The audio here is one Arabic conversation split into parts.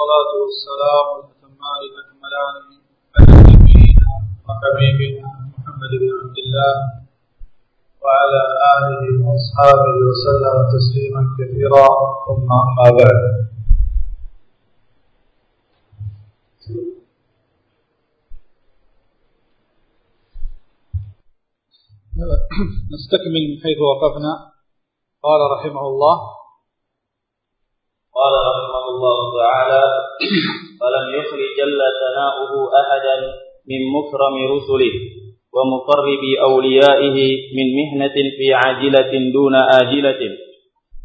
والصلاة والسلام الأتمان الأكملان على نبينا وحبيبنا محمد بن عبد الله وعلى آله وأصحابه وسلم تسليما كثيرا. ثم أما بعد. نستكمل من حيث وقفنا. قال رحمه الله قال رحمه الله تعالى فلم يخل جل ثناؤه أحدا من مكرم رسله ومقرب أوليائه من مهنة في عاجلة دون آجلة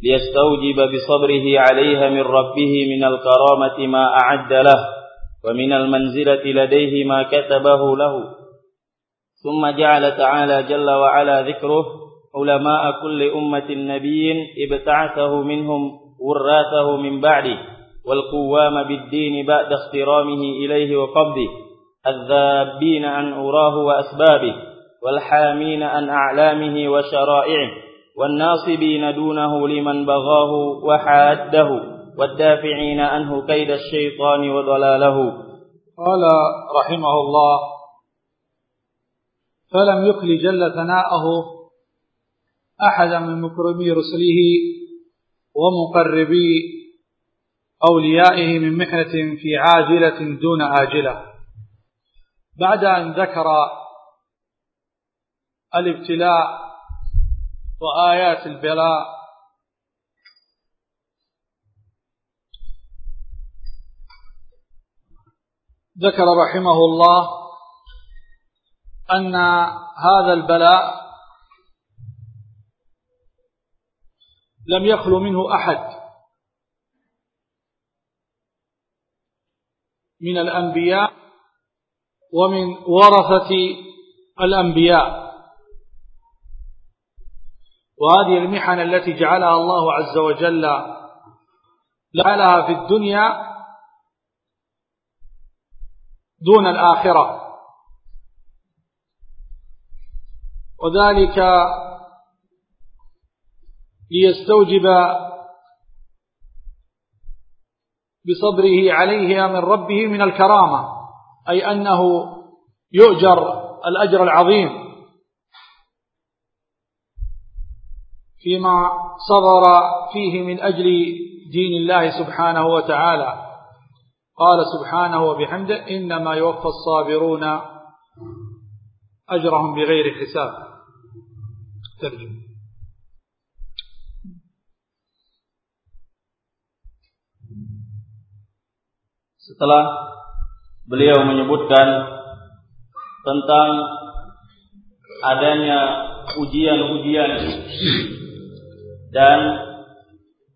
ليستوجب بصبره عليها من ربه من الكرامة ما أعد له ومن المنزلة لديه ما كتبه له. ثم جعل تعالى جل وعلا ذكره علماء كل أمة نبي ابتعثه منهم وراثه من بعده والقوام بالدين بعد اخترامه إليه وقبضه الذابين عن أراه وأسبابه والحامين عن أعلامه وشرائعه والناصبين دونه لمن بغاه وحاده والدافعين عنه كيد الشيطان وضلاله. قال رحمه الله فلم يكل جل ثناءه أحدا من مكرمي رسله ومقربي أوليائه من محنة في عاجلة دون آجلة. بعد أن ذكر الابتلاء وآيات البلاء ذكر رحمه الله أن هذا البلاء لم يخلو منه أحد من الأنبياء ومن ورثة الأنبياء. وهذه المحن التي جعلها الله عز وجل جعلها في الدنيا دون الآخرة. وذلك ليستوجب بصبره عليها من ربه من الكرامة أي أنه يؤجر الأجر العظيم. فيما صبر فيه من أجل دين الله سبحانه وتعالى. قال سبحانه وبحمده إنما يوفى الصابرون أجرهم بغير حساب. ترجم Setelah beliau menyebutkan tentang adanya ujian-ujian dan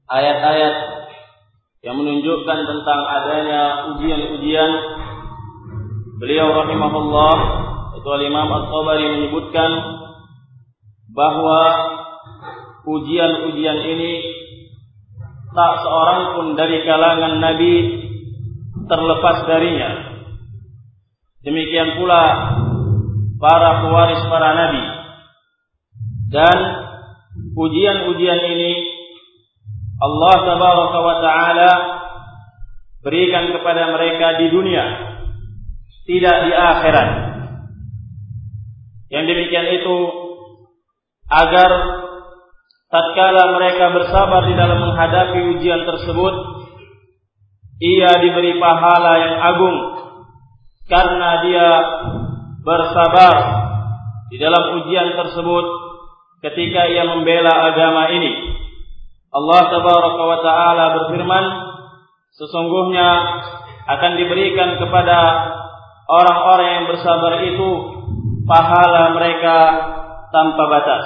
ayat-ayat yang menunjukkan tentang adanya ujian-ujian beliau rahimahullah itu Imam At-Tabari menyebutkan bahwa ujian-ujian ini tak seorang pun dari kalangan Nabi terlepas darinya. Demikian pula para pewaris para nabi. Dan ujian-ujian ini Allah tabaraka wa taala berikan kepada mereka di dunia, tidak di akhirat. Yang demikian itu agar tatkala mereka bersabar di dalam menghadapi ujian tersebut ia diberi pahala yang agung karena dia bersabar di dalam ujian tersebut ketika ia membela agama ini. Allah tabaraka wa taala berfirman, sesungguhnya akan diberikan kepada orang-orang yang bersabar itu pahala mereka tanpa batas.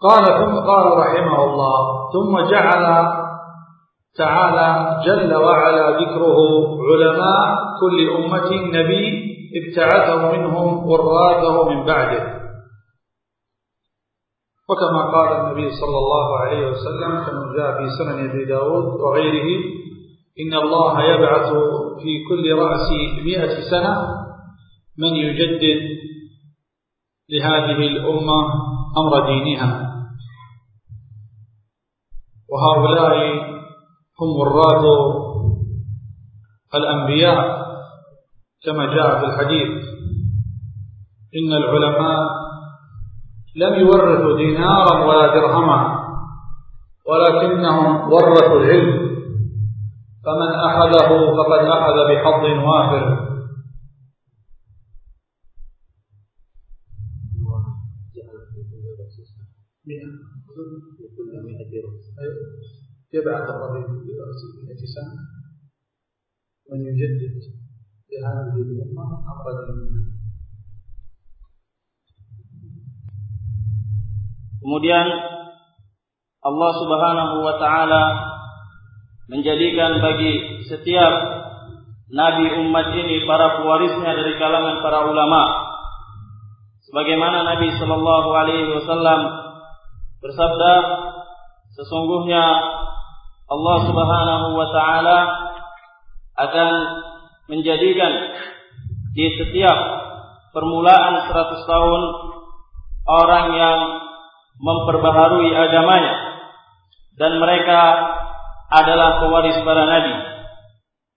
قال ثم قال رحمه الله ثم جعل تعالى جل وعلا ذكره علماء كل أمة نبي ابتعثه منهم وراثه من بعده. وكما قال النبي صلى الله عليه وسلم كما جاء في سنن أبي داود وغيره إن الله يبعث في كل رأس مئة سنة من يجدد لهذه الأمة أمر دينها. وهؤلاء هم وراد الأنبياء كما جاء في الحديث. إن العلماء لم يورثوا دينارا ولا درهما ولكنهم ورثوا العلم. فمن أخذه فقد أخذ بحظ وافر. يبعث الربيع برأس مئة سنة من يجدد لهذه الأمة أمر منها Kemudian Allah Subhanahu wa taala menjadikan bagi setiap nabi umat ini para pewarisnya dari kalangan para ulama. Sebagaimana Nabi sallallahu alaihi wasallam bersabda, sesungguhnya Allah Subhanahu wa taala akan menjadikan di setiap permulaan 100 tahun orang yang memperbaharui agamanya dan mereka adalah pewaris para nabi.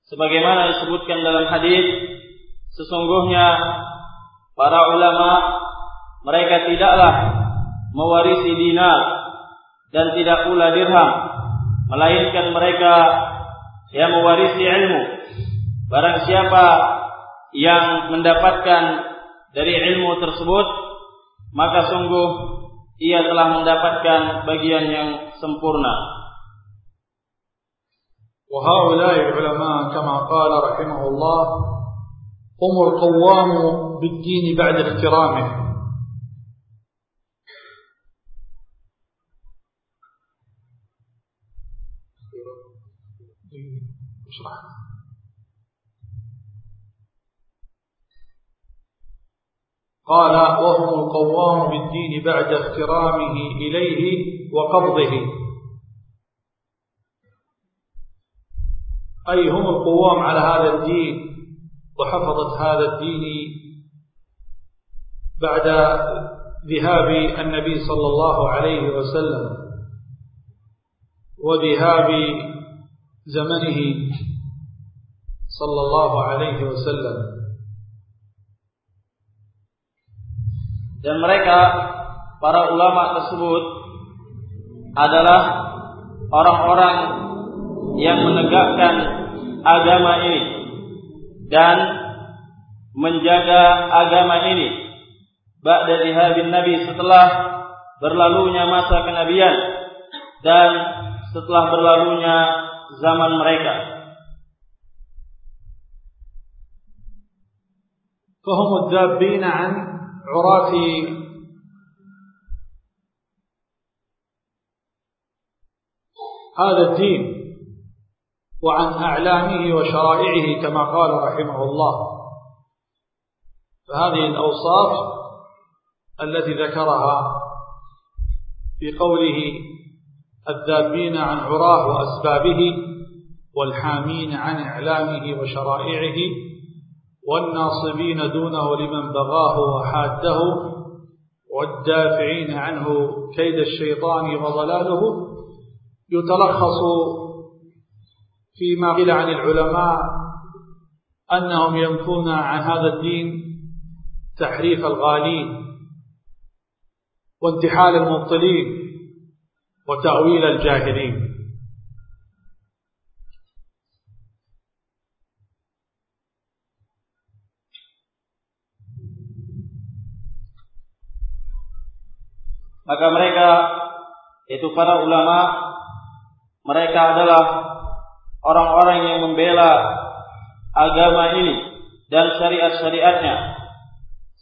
Sebagaimana disebutkan dalam hadis sesungguhnya para ulama mereka tidaklah mewarisi dinar dan tidak pula dirham melainkan mereka yang mewarisi ilmu barang siapa yang mendapatkan dari ilmu tersebut maka sungguh ia telah mendapatkan bagian yang sempurna. وهؤلاء العلماء كما قال رحمه الله هم القوام بالدين بعد احترامه اشرح قال وهم القوام بالدين بعد احترامه إليه وقبضه. أي هم القوام على هذا الدين وحفظت هذا الدين بعد ذهاب النبي صلى الله عليه وسلم وذهاب زمنه صلى الله عليه وسلم dan mereka para ulama tersebut adalah orang-orang yang menegakkan agama ini dan menjaga agama ini ba'da jihabin nabi setelah berlalunya masa kenabian dan setelah berlalunya zaman mereka. فهم الذابين عن عراة هذا الدين وعن أعلامه وشرائعه كما قال رحمه الله. فهذه الأوصاف التي ذكرها في قوله الذابين عن عراه وأسبابه والحامين عن إعلامه وشرائعه والناصبين دونه لمن بغاه وحاده والدافعين عنه كيد الشيطان وضلاله يتلخص فيما قيل عن العلماء أنهم ينفون عن هذا الدين تحريف الغالين وانتحال المبطلين وتأويل الجاهلين maka mereka itu para ulama mereka adalah orang-orang yang membela agama ini dan syariat-syariatnya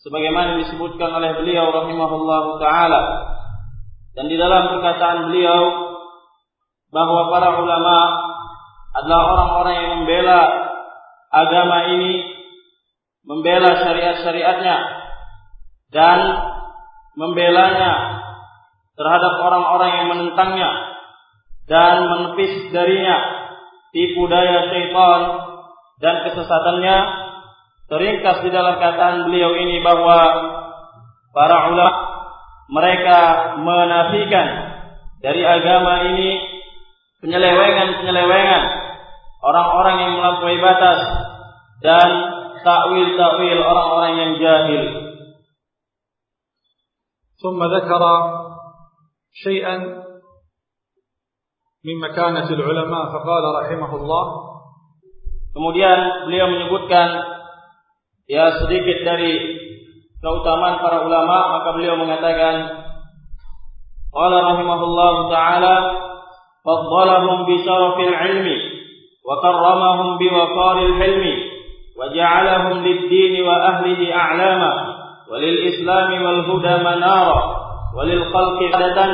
sebagaimana disebutkan oleh beliau rahimahullah taala dan di dalam perkataan beliau bahwa para ulama adalah orang-orang yang membela agama ini membela syariat-syariatnya dan membelanya terhadap orang-orang yang menentangnya dan menepis darinya tipu daya syaitan dan kesesatannya teringkas di dalam kataan beliau ini bahwa para ulama mereka menafikan dari agama ini penyelewengan-penyelewengan orang-orang yang melampaui batas dan takwil-takwil orang-orang yang jahil. ثم ذكر شيئا من مكانة العلماء فقال رحمه الله Kemudian beliau menyebutkan ya sedikit dari keutamaan para ulama maka beliau mengatakan qala rahimahullah taala faddalahum bi syarafil ilmi wa karramahum bi waqaril hilmi wa ja'alahum lid-din wa ahlihi a'lama wa lil islam wal huda manara wa lil khalqi qadatan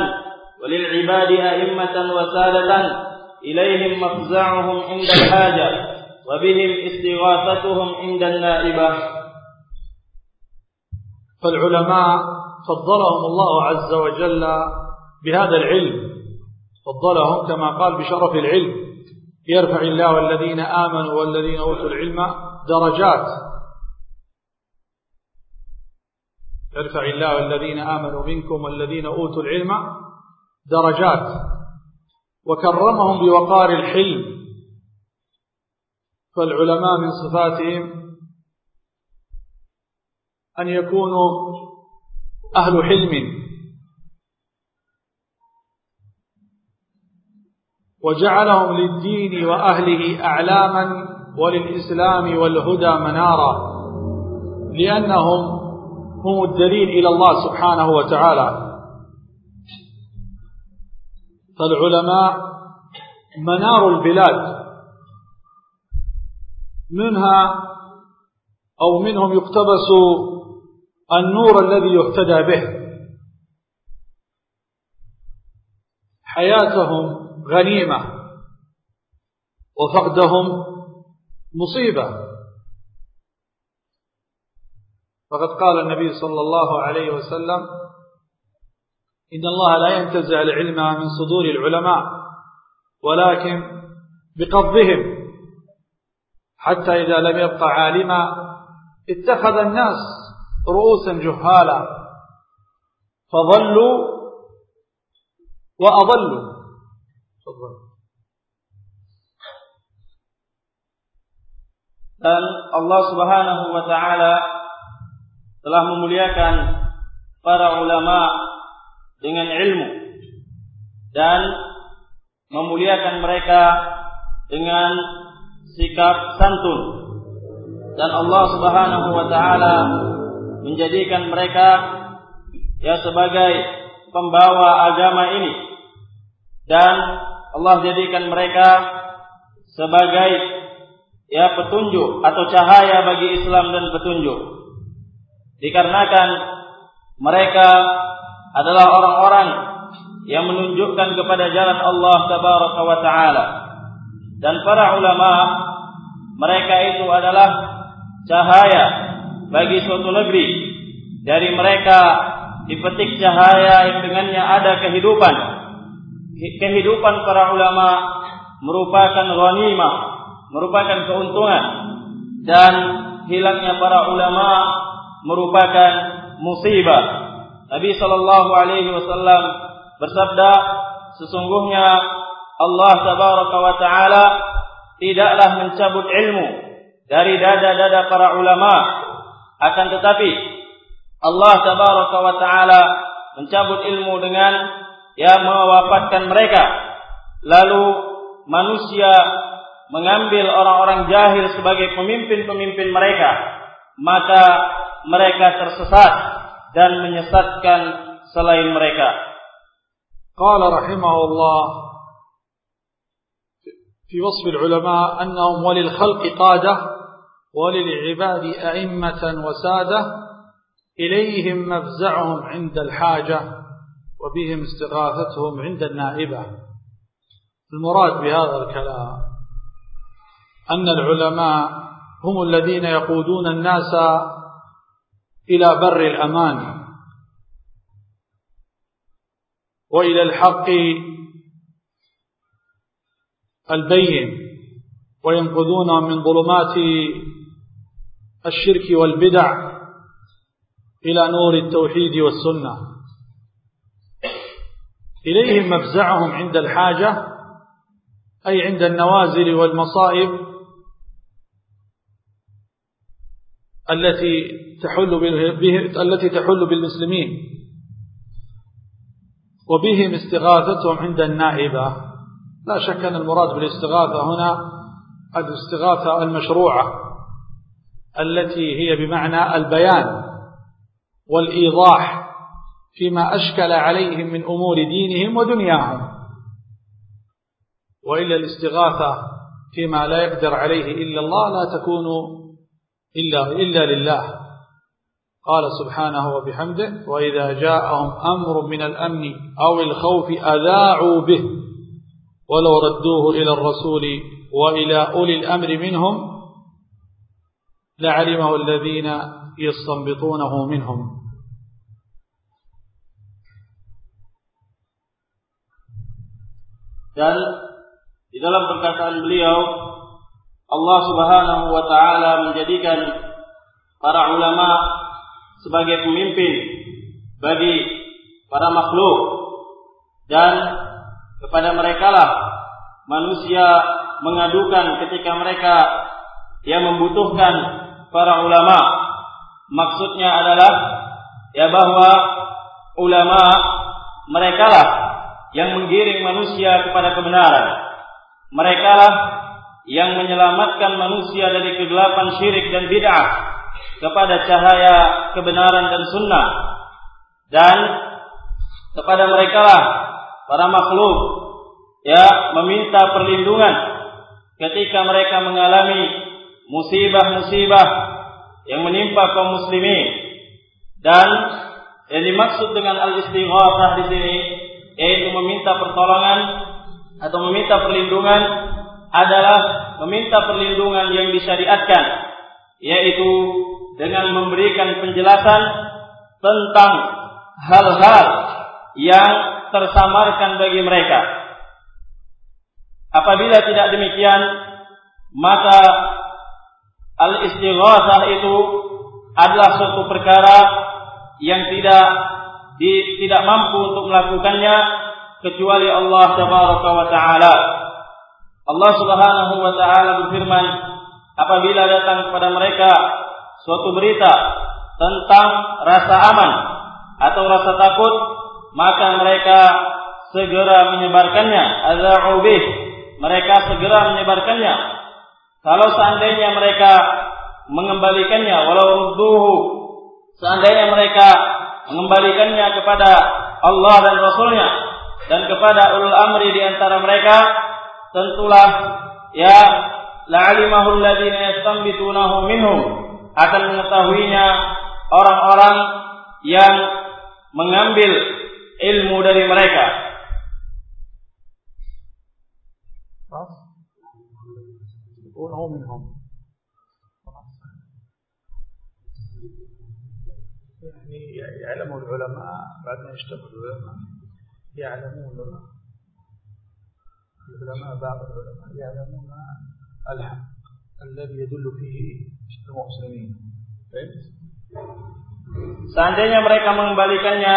wa lil ibadi a'immatan wa sadatan ilaihim mafza'uhum 'inda al-hajah وبهم استغاثتهم عند النائبة فالعلماء فضلهم الله عز وجل بهذا العلم. فضلهم كما قال بشرف العلم. يرفع الله الذين آمنوا والذين أوتوا العلم درجات. يرفع الله الذين آمنوا منكم والذين أوتوا العلم درجات. وكرمهم بوقار الحلم. فالعلماء من صفاتهم أن يكونوا أهل حلم. وجعلهم للدين وأهله أعلاما وللإسلام والهدى منارا لأنهم هم الدليل إلى الله سبحانه وتعالى. فالعلماء منار البلاد. منها أو منهم يقتبس النور الذي يهتدى به. حياتهم غنيمة وفقدهم مصيبة. فقد قال النبي صلى الله عليه وسلم إن الله لا ينتزع العلم من صدور العلماء ولكن بقبضهم. حتى إذا لم يبقى عالما اتخذ الناس رؤوسا جهالا فظلوا وأضلوا dan Allah Subhanahu wa taala telah memuliakan para ulama dengan ilmu dan memuliakan mereka dengan sikap santun dan Allah Subhanahu wa taala menjadikan mereka ya sebagai pembawa agama ini. Dan Allah jadikan mereka sebagai ya petunjuk atau cahaya bagi Islam dan petunjuk. Dikarenakan mereka adalah orang-orang yang menunjukkan kepada jalan Allah tabaraka wa taala. Dan para ulama mereka itu adalah cahaya bagi suatu negeri. Dari mereka dipetik cahaya yang dengannya ada kehidupan. Kehidupan para ulama merupakan ghanimah merupakan keuntungan. Dan hilangnya para ulama merupakan musibah. Nabi sallallahu alaihi wasallam bersabda sesungguhnya Allah tabaraka wa taala tidaklah mencabut ilmu dari dada-dada para ulama akan tetapi Allah tabaraka wa taala mencabut ilmu dengan ya mewafatkan mereka lalu manusia mengambil orang-orang jahil sebagai pemimpin-pemimpin mereka maka mereka tersesat dan menyesatkan selain mereka qala rahimahullah في وصف العلماء أنهم وللخلق قادة وللعباد أئمة وسادة إليهم مفزعهم عند الحاجة وبهم استغاثتهم عند النائبة. المراد بهذا الكلام أن العلماء هم الذين يقودون الناس إلى بر الأمان وإلى الحق البين وينقذون من ظلمات الشرك والبدع إلى نور التوحيد والسنة. إليهم مفزعهم عند الحاجة أي عند النوازل والمصائب التي تحل التي تحل بالمسلمين. وبهم استغاثتهم عند النائبة. لا شك أن المراد بالاستغاثة هنا الإستغاثة المشروعة. التي هي بمعنى البيان والإيضاح فيما أشكل عليهم من أمور دينهم ودنياهم وإلا الاستغاثة فيما لا يقدر عليه إلا الله لا تكون إلا, إلا لله. قال سبحانه وبحمده وإذا جاءهم أمر من الأمن أو الخوف أذاعوا به ولو ردوه إلى الرسول وإلى أولي الأمر منهم لعلمه الذين يستنبطونه منهم dan di dalam perkataan beliau Allah Subhanahu wa taala menjadikan para ulama sebagai pemimpin bagi para makhluk dan kepada mereka lah manusia mengadukan ketika mereka yang membutuhkan para ulama maksudnya adalah ya bahwa ulama mereka lah yang menggiring manusia kepada kebenaran. Mereka lah yang menyelamatkan manusia dari kegelapan syirik dan bid'ah kepada cahaya kebenaran dan sunnah. Dan kepada mereka lah para makhluk ya meminta perlindungan ketika mereka mengalami musibah-musibah yang menimpa kaum muslimin dan yang dimaksud dengan al-istighatsah di sini yaitu meminta pertolongan atau meminta perlindungan adalah meminta perlindungan yang disyariatkan yaitu dengan memberikan penjelasan tentang hal-hal yang tersamarkan bagi mereka. Apabila tidak demikian, maka al-istighatsah itu adalah suatu perkara yang tidak di, tidak mampu untuk melakukannya kecuali Allah tabaraka wa taala. Allah Subhanahu wa taala berfirman, apabila datang kepada mereka suatu berita tentang rasa aman atau rasa takut, maka mereka segera menyebarkannya. Adza'u bih. Mereka segera menyebarkannya. Kalau seandainya mereka mengembalikannya walau rudduhu seandainya mereka mengembalikannya kepada Allah dan Rasulnya dan kepada ulul amri di antara mereka tentulah ya la'alimahu alladhina yastanbitunahu minhum akan mengetahuinya orang-orang yang mengambil ilmu dari mereka minhum يعني يعلم العلماء بعد ما يشتغل العلماء يعلمون العلماء بعض العلماء يعلمون الحق الذي يدل فيه المسلمين Seandainya mereka mengembalikannya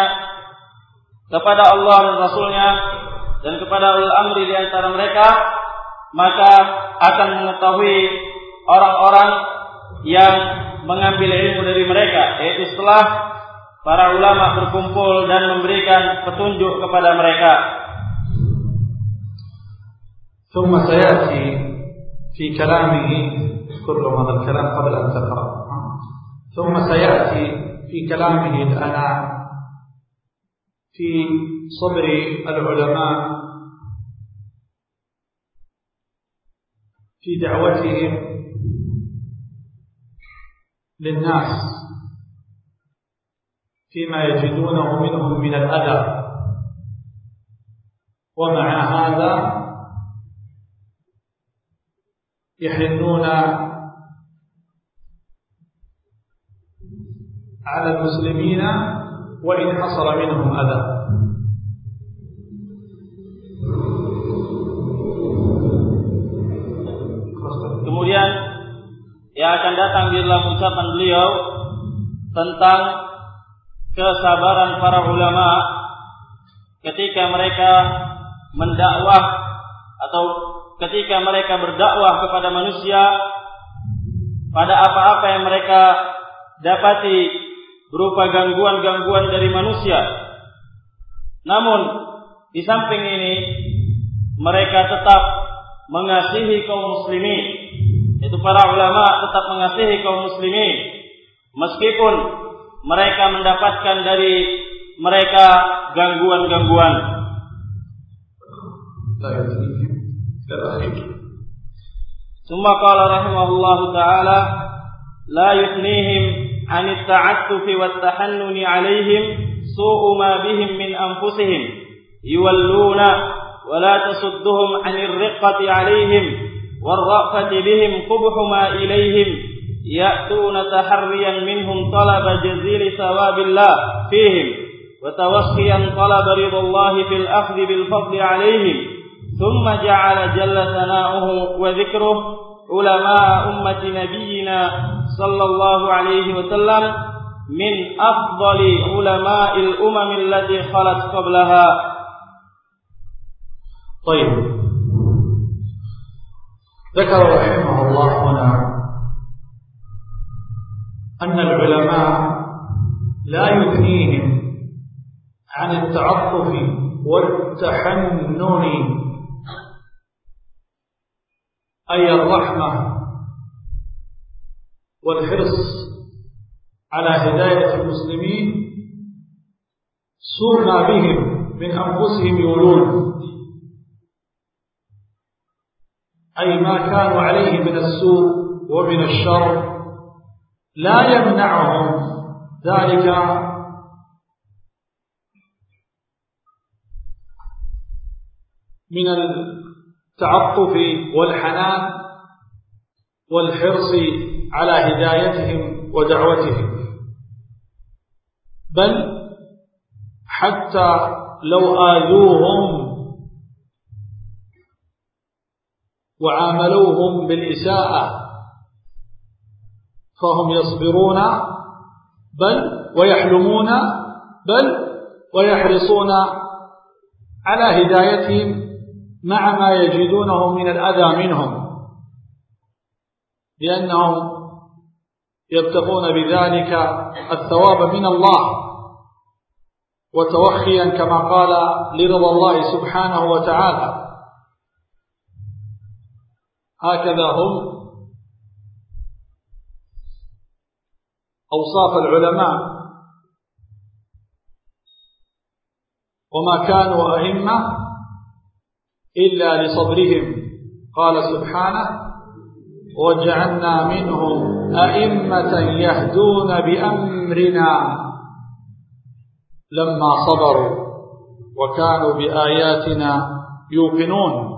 kepada Allah dan Rasulnya dan kepada ulul amri di antara mereka, maka akan mengetahui orang-orang yang mengambil ilmu dari mereka, yaitu setelah para ulama berkumpul dan memberikan petunjuk kepada mereka. ثم سيأتي في كلامه اذكر لهم هذا الكلام قبل أن تقرأ ثم سيأتي في كلامه الآن في صبر العلماء في دعوتهم للناس فيما يجدونه منهم من الأذى ومع هذا يحنون على المسلمين وإن حصل منهم أذى yang akan datang di dalam ucapan beliau tentang kesabaran para ulama ketika mereka mendakwah atau ketika mereka berdakwah kepada manusia pada apa-apa yang mereka dapati berupa gangguan-gangguan dari manusia. Namun di samping ini mereka tetap mengasihi kaum muslimin. Itu para ulama tetap mengasihi kaum muslimin meskipun mereka mendapatkan dari mereka gangguan-gangguan. ثم قال رحمه الله تعالى لا يثنيهم عن التعسف والتحنن عليهم سوء ما بهم من أنفسهم يولون ولا تصدهم عن الرقة عليهم والرأفة بهم قبح ما إليهم يأتون تحريا منهم طلب جزيل ثواب الله فيهم وتوخيا طلب رضا الله في الأخذ بالفضل عليهم. ثم جعل جل ثناؤه وذكره علماء أمة نبينا صلى الله عليه وسلم من أفضل علماء الأمم التي خلت قبلها. طيب. ذكر رحمه الله هنا أن العلماء لا يثنيهم عن التعطف والتحنن أي الرحمة والحرص على هداية المسلمين ما بهم من أنفسهم يولون. أي ما كانوا عليه من السوء ومن الشر لا يمنعهم ذلك من التعطف والحنان والحرص على هدايتهم ودعوتهم. بل حتى لو آذوهم وعاملوهم بالإساءة فهم يصبرون بل ويحلمون بل ويحرصون على هدايتهم مع ما يجدونه من الأذى منهم لأنهم يبتغون بذلك الثواب من الله. وتوخيا كما قال لرضا الله سبحانه وتعالى هكذا هم أوصاف العلماء. وما كانوا أئمة إلا لصبرهم. قال سبحانه وجعلنا منهم أئمة يهدون بأمرنا. لما صبروا وكانوا بآياتنا يوقنون.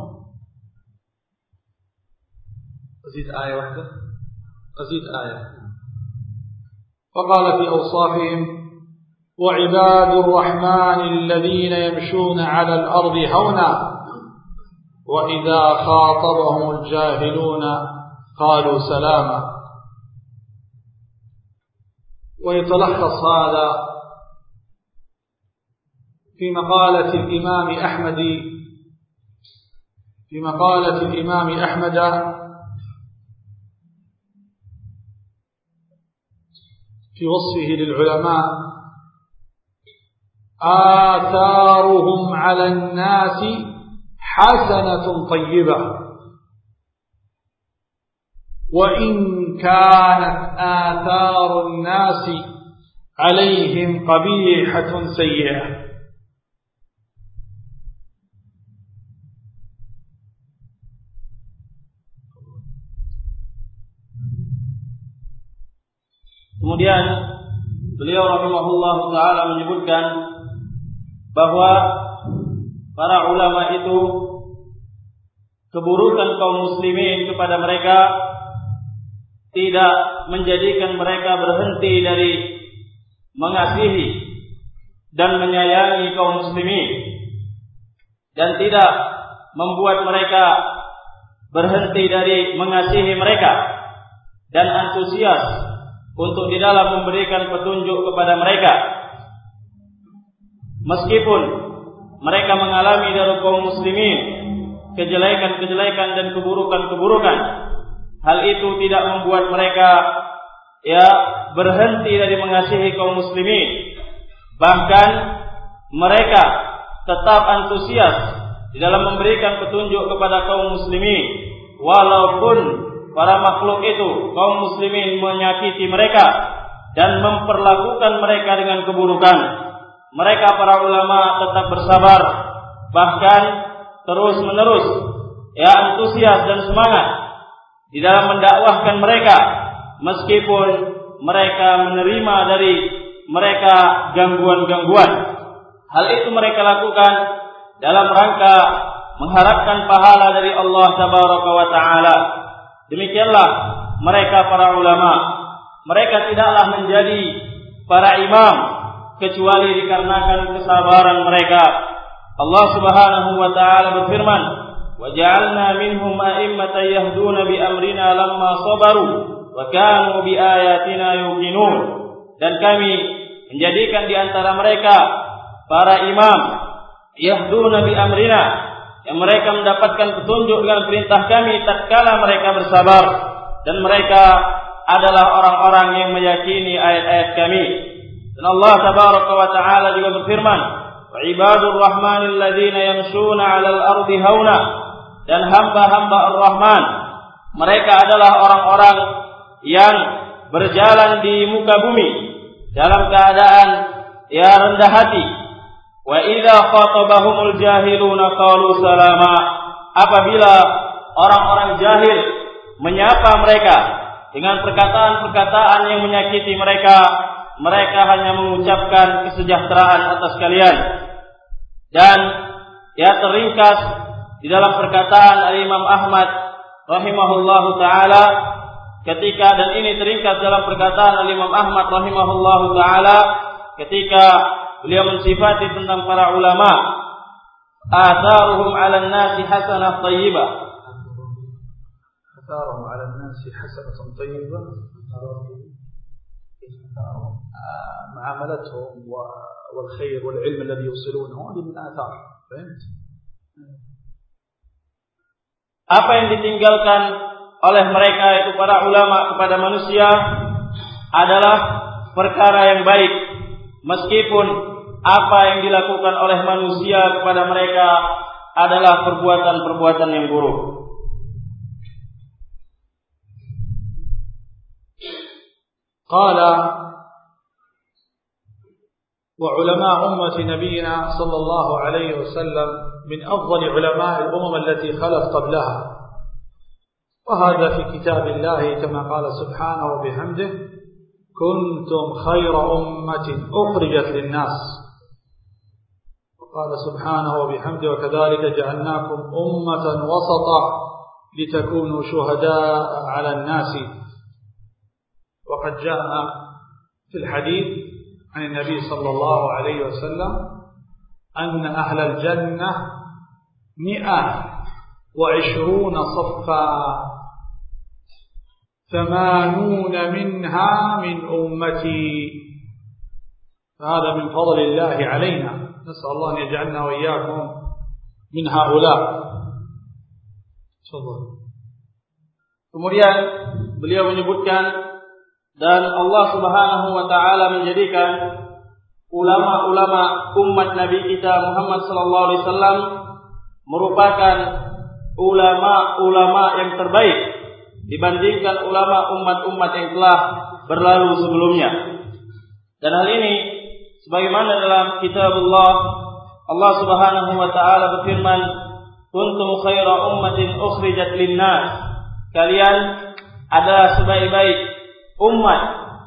أزيد آية واحدة؟ أزيد آية. فقال في أوصافهم وعباد الرحمن الذين يمشون على الأرض هونا وإذا خاطبهم الجاهلون قالوا سلاما. ويتلخص هذا في مقالة الإمام أحمد في مقالة الإمام أحمد في وصفه للعلماء آثارهم على الناس حسنة طيبة. وإن كانت آثار الناس عليهم قبيحة سيئة. Beliau rahimahullah taala menyebutkan bahwa para ulama itu keburukan kaum muslimin kepada mereka tidak menjadikan mereka berhenti dari mengasihi dan menyayangi kaum muslimin dan tidak membuat mereka berhenti dari mengasihi mereka dan antusias untuk di dalam memberikan petunjuk kepada mereka. Meskipun mereka mengalami dari kaum muslimin kejelekan-kejelekan dan keburukan-keburukan. Hal itu tidak membuat mereka ya berhenti dari mengasihi kaum muslimin. Bahkan mereka tetap antusias di dalam memberikan petunjuk kepada kaum muslimin walaupun para makhluk itu kaum muslimin menyakiti mereka dan memperlakukan mereka dengan keburukan. Mereka para ulama tetap bersabar bahkan terus menerus ya antusias dan semangat di dalam mendakwahkan mereka meskipun mereka menerima dari mereka gangguan-gangguan hal itu mereka lakukan dalam rangka mengharapkan pahala dari Allah tabaraka wa taala demikianlah mereka para ulama mereka tidaklah menjadi para imam kecuali dikarenakan kesabaran mereka Allah Subhanahu wa taala berfirman, "Wa ja'alna minhum a'immatan yahduna bi amrina lamma sabaru wa kanu bi ayatina yuqinun." Dan kami menjadikan di antara mereka para imam yahduna bi amrina yang mereka mendapatkan petunjuk dengan perintah kami tatkala mereka bersabar dan mereka adalah orang-orang yang meyakini ayat-ayat kami. Dan Allah tabaraka wa taala juga berfirman, "Wa ibadur rahmanil ladzina yamshuna 'alal ardi hauna." Dan hamba-hamba Ar-Rahman, mereka adalah orang-orang yang berjalan di muka bumi dalam keadaan ya rendah hati wa idza khatabahumul jahiluna qalu salama. Apabila orang-orang jahil menyapa mereka dengan perkataan-perkataan yang menyakiti mereka mereka hanya mengucapkan kesejahteraan atas kalian. Dan ya terringkas di dalam perkataan Al Imam Ahmad rahimahullahu taala ketika dan ini terringkas dalam perkataan Al Imam Ahmad rahimahullahu taala ketika beliau mensifati tentang para ulama atharuhum 'ala an-nasi hasanah thayyibah atharuhum 'ala an-nasi hasanah thayyibah معاملتهم والخير والعلم الذي يوصلونه هذه من آثار فهمت apa yang ditinggalkan oleh mereka itu para ulama kepada manusia adalah perkara yang baik meskipun apa yang dilakukan oleh manusia kepada mereka adalah perbuatan-perbuatan yang buruk. Qala وعلماء أمة نبينا صلى الله عليه وسلم من أفضل علماء الأمم التي خلت قبلها وهذا في كتاب الله كما قال سبحانه وبحمده كنتم خير أمة أخرجت للناس وقال سبحانه وبحمده وكذلك جعلناكم أمة وسطا لتكونوا شهداء على الناس. وقد جاء في الحديث عن النبي صلى الله عليه وسلم أن أهل الجنة مئة وعشرون صفا ثمانون منها من أمتي. فهذا من فضل الله علينا. نسأل الله أن يجعلنا وإياكم من هؤلاء تفضل Kemudian beliau menyebutkan dan Allah Subhanahu wa taala menjadikan ulama-ulama umat Nabi kita Muhammad sallallahu alaihi wasallam merupakan ulama-ulama yang terbaik dibandingkan ulama umat-umat yang telah berlalu sebelumnya. Dan hal ini sebagaimana dalam kitabullah Allah Subhanahu wa taala berfirman, "Kuntum khaira ummatin ukhrijat lin-nas." Kalian adalah sebaik-baik umat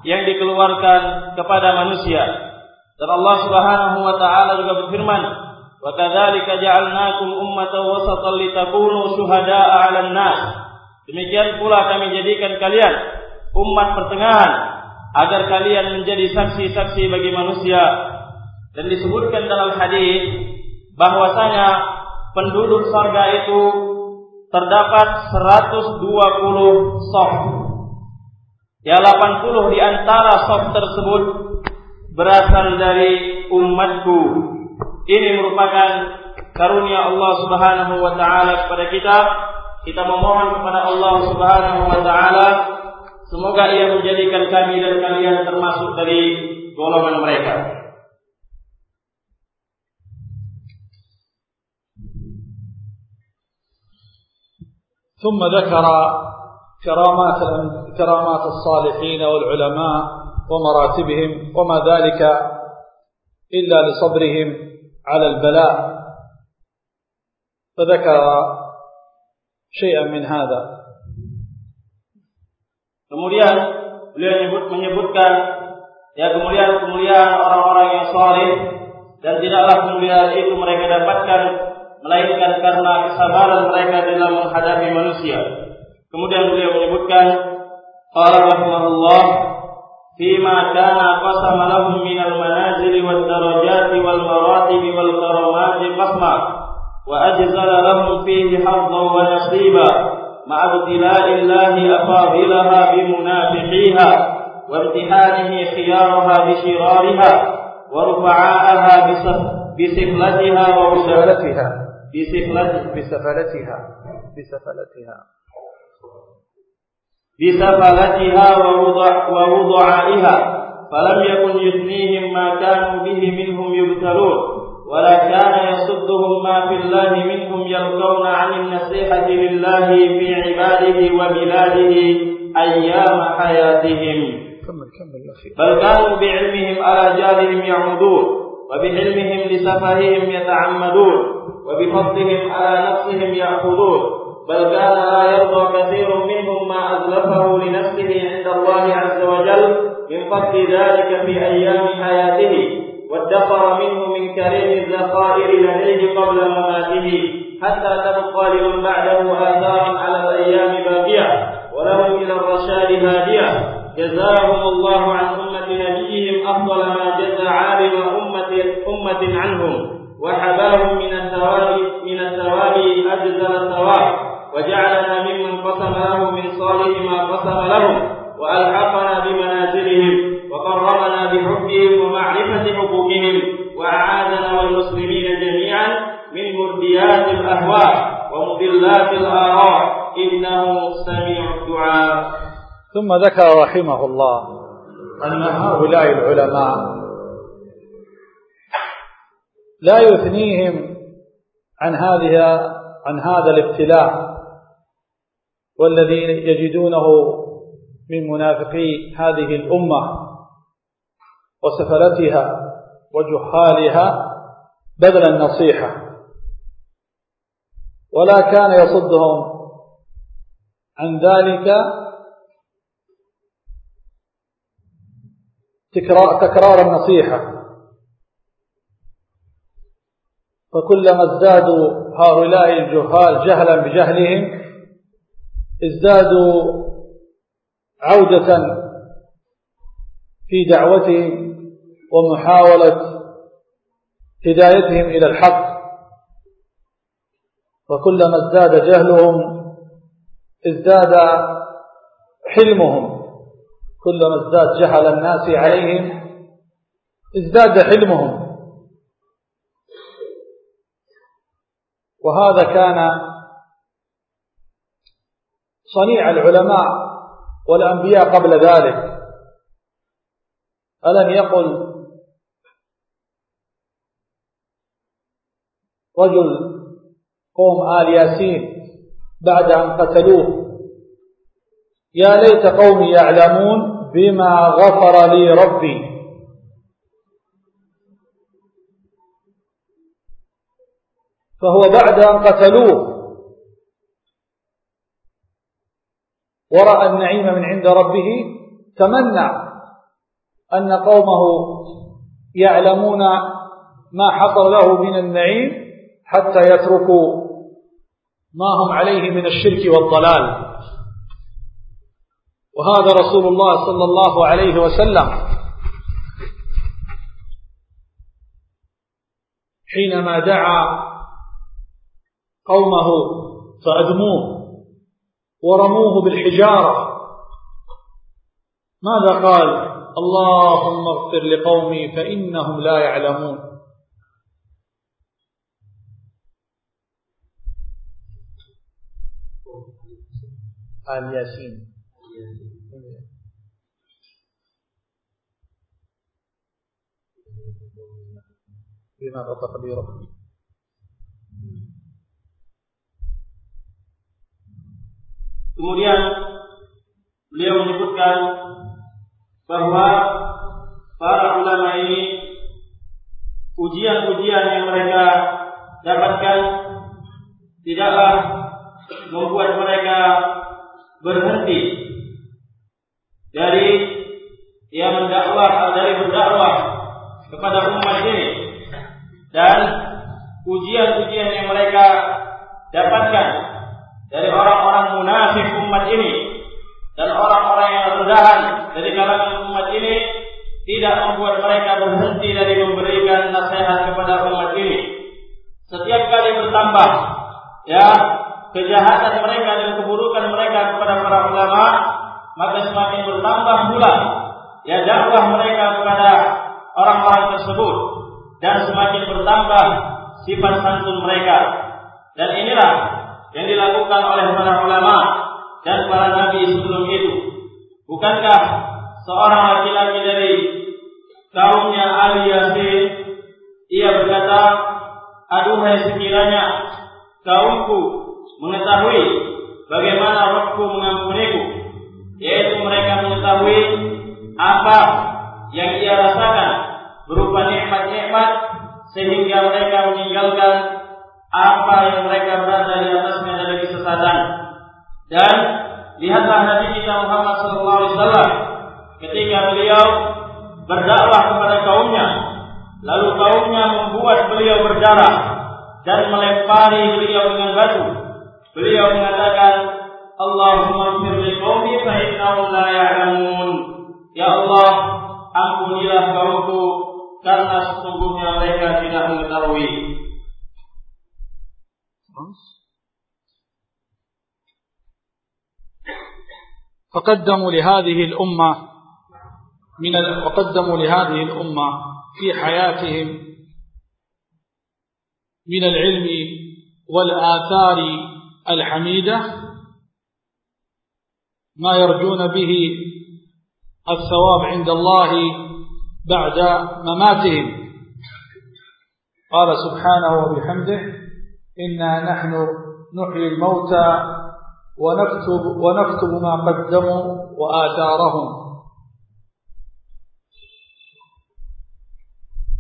yang dikeluarkan kepada manusia. Dan Allah Subhanahu wa taala juga berfirman, "Wa kadzalika ja'alnakum ummatan wasatan litakunu syuhada'a 'alan nas." Demikian pula kami jadikan kalian umat pertengahan agar kalian menjadi saksi-saksi bagi manusia. Dan disebutkan dalam hadis bahwasanya penduduk surga itu terdapat 120 soft Ya 80 di antara soft tersebut berasal dari umatku. Ini merupakan karunia Allah Subhanahu wa taala kepada kita. Kita memohon kepada Allah Subhanahu wa taala semoga Ia menjadikan kami dan kalian termasuk dari golongan mereka. ثم ذكر كرامات كرامات الصالحين والعلماء ومراتبهم وما ذلك إلا لصبرهم على البلاء فذكر شيئا من هذا kemudian beliau menyebut menyebutkan ya kemuliaan kemuliaan orang-orang yang saleh dan tidaklah kemuliaan itu mereka dapatkan melainkan karena kesabaran mereka dalam menghadapi manusia. Kemudian beliau menyebutkan qala rahimahullah فيما كان قسم لهم من المنازل والدرجات والمراتب والكرامات قسما وأجزل لهم فيه حظا ونصيبا مع ابتلاء الله أفاضلها بمنافقيها وامتحانه خيارها بشرارها ورفعاءها بسفلتها. بسفلتها. بسفلتها. بسفلتها. بسفلتها ووضعائها فلم يكن يثنيهم ما كانوا به منهم يبتلون. ولا كان يصدهم ما في الله منهم يلقون عن النصيحة لله في عباده وبلاده أيام حياتهم. بل كانوا بعلمهم على جالهم يعودون وبحلمهم لسفههم يتعمدون وبفضلهم على نفسهم يأخذون. بل كان لا يرضى كثير منهم ما أزلفه لنفسه عند الله عز وجل من فضل ذلك في أيام حياته. وادخر منه من كريم الذخائر لديه قبل مماته حتى تبقى لمن بعده آثارا على الأيام باقية ولهم إلى الرشاد هادية. جزاهم الله عن أمة نبيهم أفضل ما جزى عالم أمة, أمة عنهم وحباهم من الثواب من الثواب أجزل الثواب وجعلنا ممن قسم له من صالح ما قسم لهم وألحقنا بمنازلهم وكرمنا بحبهم ومعرفة الأهواء ومضلات الآراء إنه سميع الدعاء. ثم ذكر رحمه الله أن هؤلاء العلماء لا يثنيهم عن هذه عن هذا الابتلاء والذي يجدونه من منافقي هذه الأمة وسفلتها وجهالها بذل النصيحة. ولا كان يصدهم عن ذلك تكرار, النصيحة. فكلما ازدادوا هؤلاء الجهال جهلا بجهلهم ازدادوا عودة في دعوتهم ومحاولة هدايتهم إلى الحق. وكلما ازداد جهلهم ازداد حلمهم. كلما ازداد جهل الناس عليهم ازداد حلمهم. وهذا كان صنيع العلماء والأنبياء قبل ذلك. ألم يقل رجل قوم آل ياسين بعد أن قتلوه. يا ليت قومي يعلمون بما غفر لي ربي. فهو بعد أن قتلوه ورأى النعيم من عند ربه تمنى أن قومه يعلمون ما حصل له من النعيم حتى يتركوا ما هم عليه من الشرك والضلال. وهذا رسول الله صلى الله عليه وسلم. حينما دعا قومه فأدموه ورموه بالحجارة ماذا قال؟ اللهم اغفر لقومي فإنهم لا يعلمون. Al-Yasin. Bima kata kabirah. Kemudian beliau menyebutkan bahwa para ulama ini ujian-ujian yang mereka dapatkan tidaklah membuat mereka berhenti dari فقدموا لهذه الأمة من وقدموا لهذه الأمة في حياتهم من العلم والآثار الحميدة ما يرجون به الثواب عند الله بعد مماتهم. قال سبحانه وبحمده إنا نحن نحيي الموتى ونكتب, ونكتب ما قدموا وآثارهم.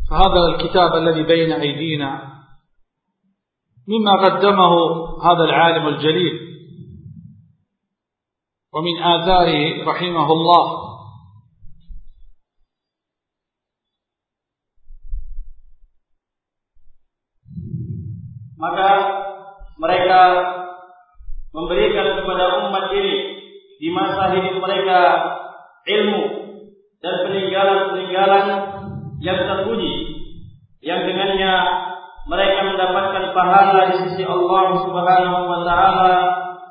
فهذا الكتاب الذي بين أيدينا مما قدمه هذا العالم الجليل. ومن آثاره رحمه الله. maka di masa hidup mereka ilmu dan peninggalan-peninggalan yang terpuji yang dengannya mereka mendapatkan pahala di sisi Allah Subhanahu wa taala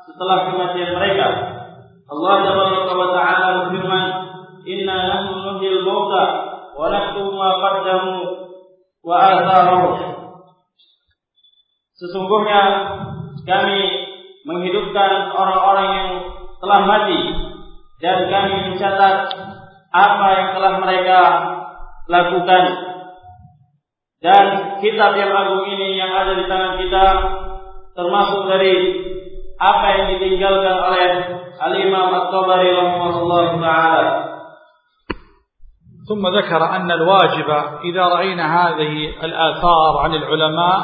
setelah kematian mereka. Allah Subhanahu wa taala berfirman, "Inna nahnu nuhyil mauta wa naktubu ma qaddamu wa atharahum." Sesungguhnya kami menghidupkan orang-orang yang telah mati dan kami mencatat apa yang telah mereka lakukan dan kitab yang agung ini yang ada di tangan kita termasuk dari apa yang ditinggalkan oleh Al-Imam At-Tabari rahimahullah taala ثم ذكر أن الواجب إذا رأينا هذه الآثار عن العلماء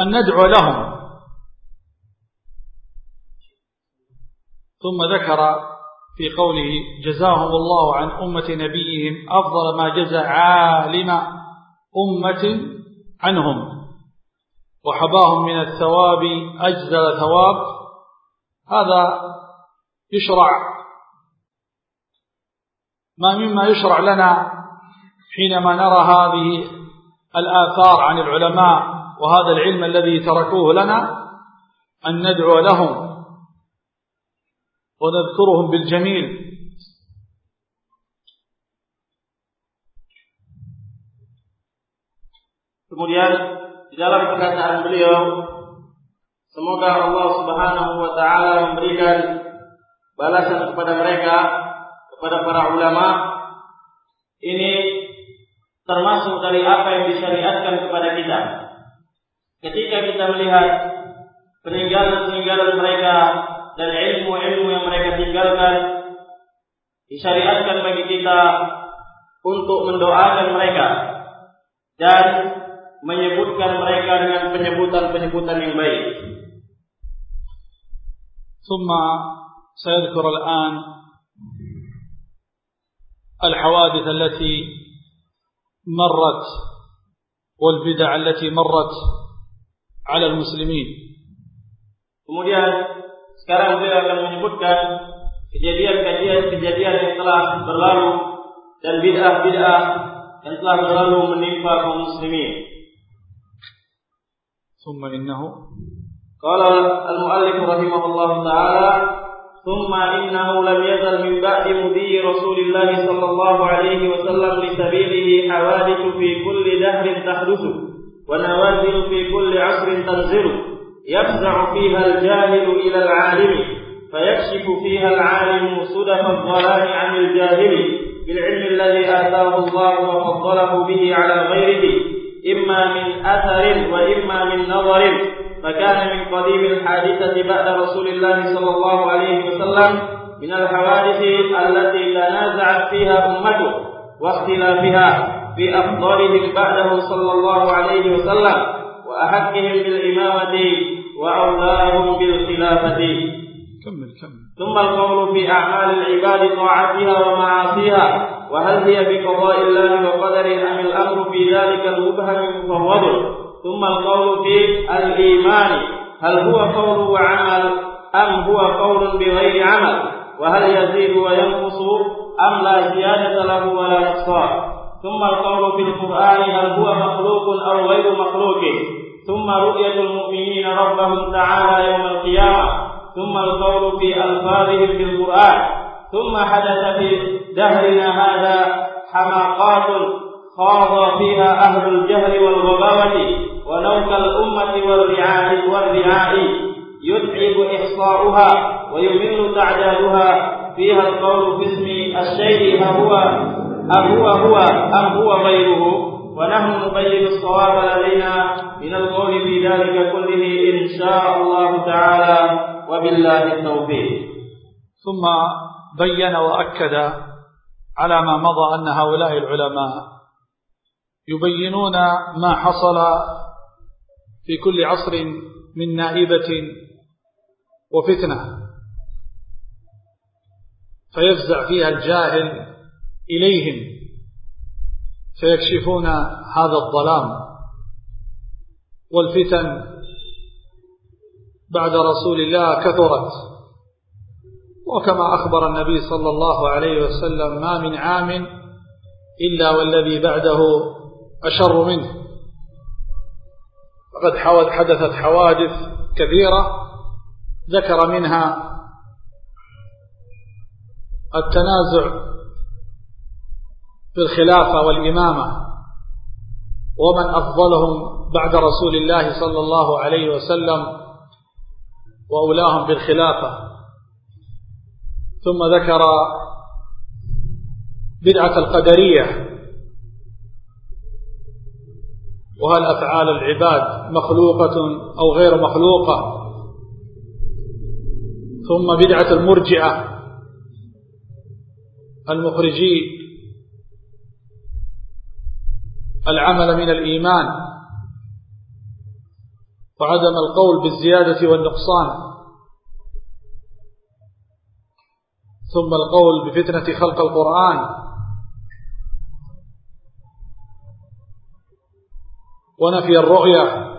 أن ندعو لهم ثم ذكر في قوله جزاهم الله عن أمة نبيهم أفضل ما جزى عالم أمة عنهم. وحباهم من الثواب أجزل ثواب. هذا يشرع. ما مما يشرع لنا حينما نرى هذه الآثار عن العلماء وهذا العلم الذي تركوه لنا أن ندعو لهم ونذكرهم بالجميل Kemudian di dalam perkataan beliau Semoga Allah Subhanahu wa taala memberikan balasan kepada mereka kepada para ulama ini termasuk dari apa yang disyariatkan kepada kita. Ketika kita melihat peninggalan-peninggalan mereka dan ilmu-ilmu yang mereka tinggalkan disyariatkan bagi kita untuk mendoakan mereka dan menyebutkan mereka dengan penyebutan-penyebutan yang baik. ثم سيذكر الآن الحوادث التي مرت والبدع التي مرت على المسلمين kemudian sekarang beliau akan menyebutkan kejadian-kejadian yang telah berlalu dan bid'ah-bid'ah yang telah berlalu menimpa kaum muslimin. ثم إنه قال المؤلف رحمه الله تعالى ثم إنه لم يزل من بعد مضي رسول الله صلى الله عليه وسلم لسبيله حوادث في كل دهر تحدث ونوازل في كل عصر تنزل يفزع فيها الجاهل إلى العالم فيكشف فيها العالم صدف الضلال عن الجاهل بالعلم الذي آتاه الله وفضله به على غيره إما من أثر وإما من نظر. فكان من قديم الحادثة بعد رسول الله صلى الله عليه وسلم من الحوادث التي تنازعت فيها أمته واختلافها في أفضلهم بعده صلى الله عليه وسلم. وأحقهم بالإمامة وأولاهم بالخلافة كمل كمل. ثم القول في أعمال العباد طاعتها ومعاصيها. وهل هي بقضاء الله وقدره أم الأمر في ذلك المبهم مفوض ثم القول في الإيمان. هل هو قول وعمل أم هو قول بغير عمل؟ وهل يزيد وينقص أم لا زيادة له ولا نقصان؟ ثم القول في القرآن هل هو مخلوق أو غير مخلوق؟ ثم رؤية المؤمنين ربهم تعالى يوم القيامة ثم القول في ألفاظهم في القرآن ثم حدث في دهرنا هذا حماقات خاض فيها أهل الجهل والغباوة ونوك الأمة والرعاء والرعاء. يتعب إحصاؤها ويمل تعدادها. فيها القول في اسم الشيء هو أم هو هو أم هو غيره. ونحن نبين الصواب لدينا من القول في ذلك كله إن شاء الله تعالى وبالله التوفيق. ثم بين وأكد على ما مضى أن هؤلاء العلماء يبينون ما حصل في كل عصر من نائبة وفتنة. فيفزع فيها الجاهل إليهم. فيكشفون هذا الظلام والفتن بعد رسول الله كثرت. وكما أخبر النبي صلى الله عليه وسلم ما من عام إلا والذي بعده أشر منه. فقد حدثت حوادث كثيرة ذكر منها التنازع في الخلافة والإمامة ومن أفضلهم بعد رسول الله صلى الله عليه وسلم وأولاهم بالخلافة. ثم ذكر بدعة القدرية وهل أفعال العباد مخلوقة أو غير مخلوقة. ثم بدعة المرجئة المخرجين العمل من الإيمان وعدم القول بالزيادة والنقصان. ثم القول بفتنة خلق القرآن. ونفي الرؤية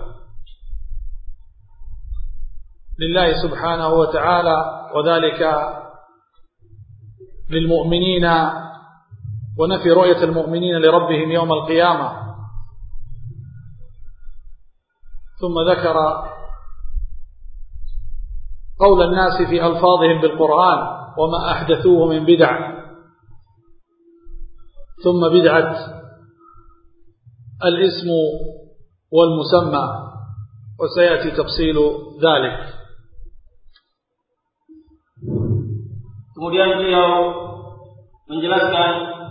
لله سبحانه وتعالى وذلك للمؤمنين ونفي رؤية المؤمنين لربهم يوم القيامة. ثم ذكر قول الناس في ألفاظهم بالقرآن وما أحدثوه من بدع. ثم بدعة الاسم والمسمى وسيأتي تفصيل ذلك. Kemudian beliau menjelaskan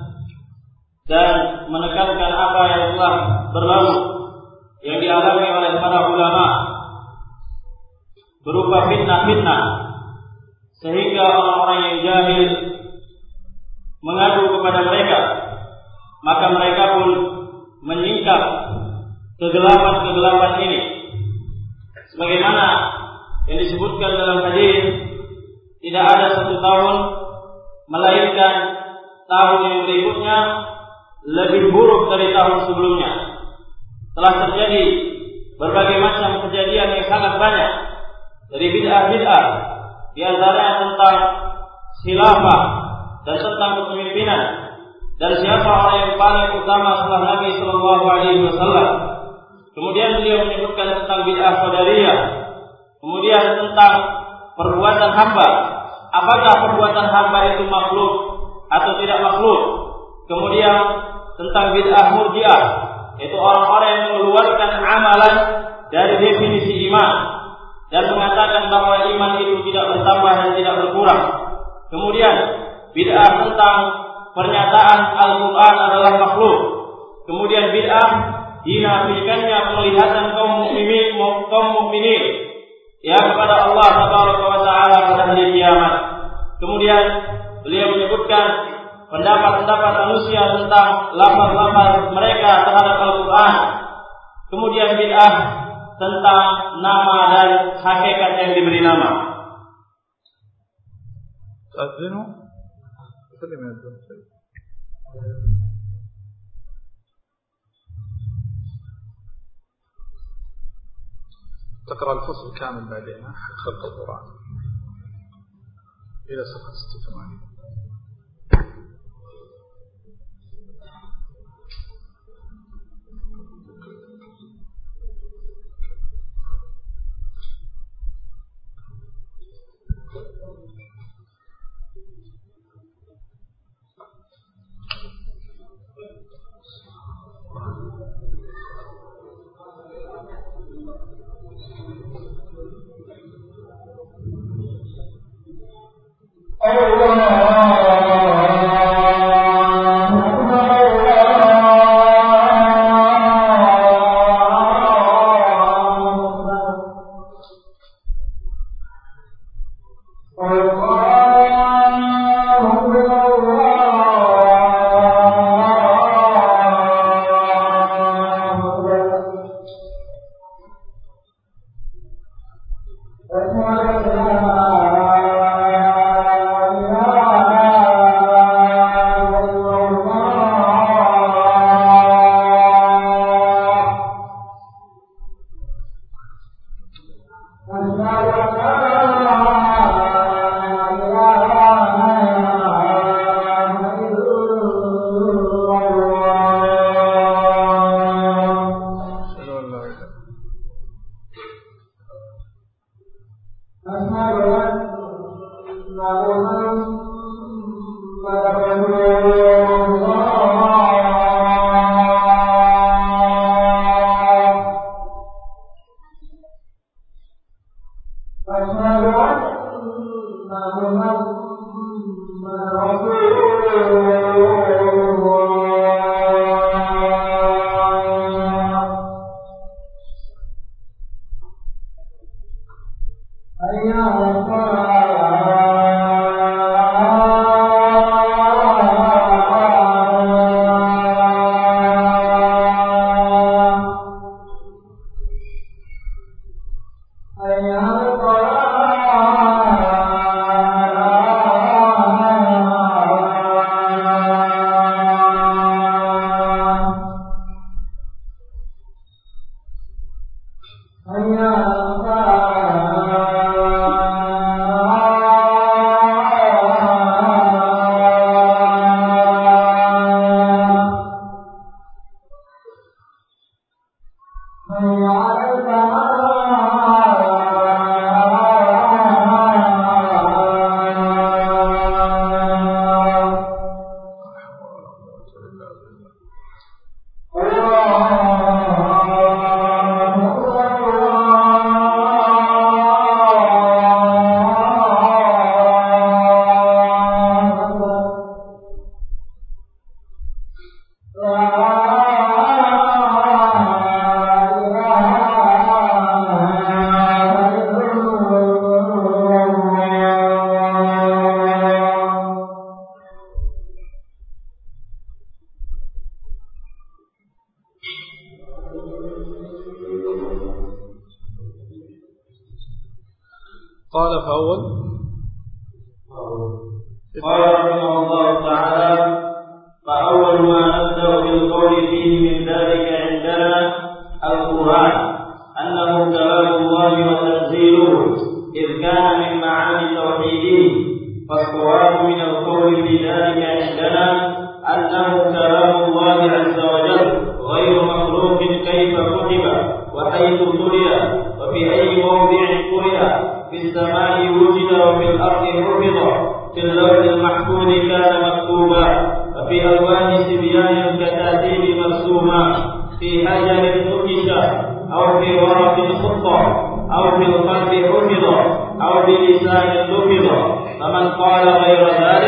dan menekankan apa yang telah berlalu yang dialami oleh para ulama. Berupa fitnah-fitnah. Sehingga orang-orang yang jahil mengadu kepada mereka. Maka mereka pun menyingkap kegelapan-kegelapan ini. Sebagaimana yang disebutkan dalam hadis tidak ada satu tahun melainkan tahun yang berikutnya lebih buruk dari tahun sebelumnya. Telah terjadi berbagai macam kejadian yang sangat banyak dari bid'ah-bid'ah di antaranya tentang khilafah dan tentang kepemimpinan dan siapa orang yang paling utama setelah Nabi Shallallahu Alaihi Wasallam. Kemudian beliau menyebutkan tentang bid'ah qadariyah. Kemudian tentang perbuatan hamba. Apakah perbuatan hamba itu makhluk atau tidak makhluk? Kemudian tentang bid'ah murjiah, itu orang-orang yang mengeluarkan amalan dari definisi iman dan mengatakan bahwa iman itu tidak bertambah dan tidak berkurang. Kemudian bid'ah tentang pernyataan Al-Quran adalah makhluk. Kemudian bid'ah dinafikannya penglihatan kaum mukminin kaum mukminin ya kepada Allah Subhanahu wa taala pada hari kiamat. Kemudian beliau menyebutkan pendapat-pendapat manusia tentang lafaz-lafaz mereka terhadap Al-Quran. Kemudian bid'ah tentang nama dan hakikat yang diberi nama. تقرأ الفصل كامل بعدين خلق القرآن إلى صفحة 86 Otherwise في حجر نكش أو في ورق خطة أو في القلب حفظ أو بلسان لفظ فمن قال غير ذلك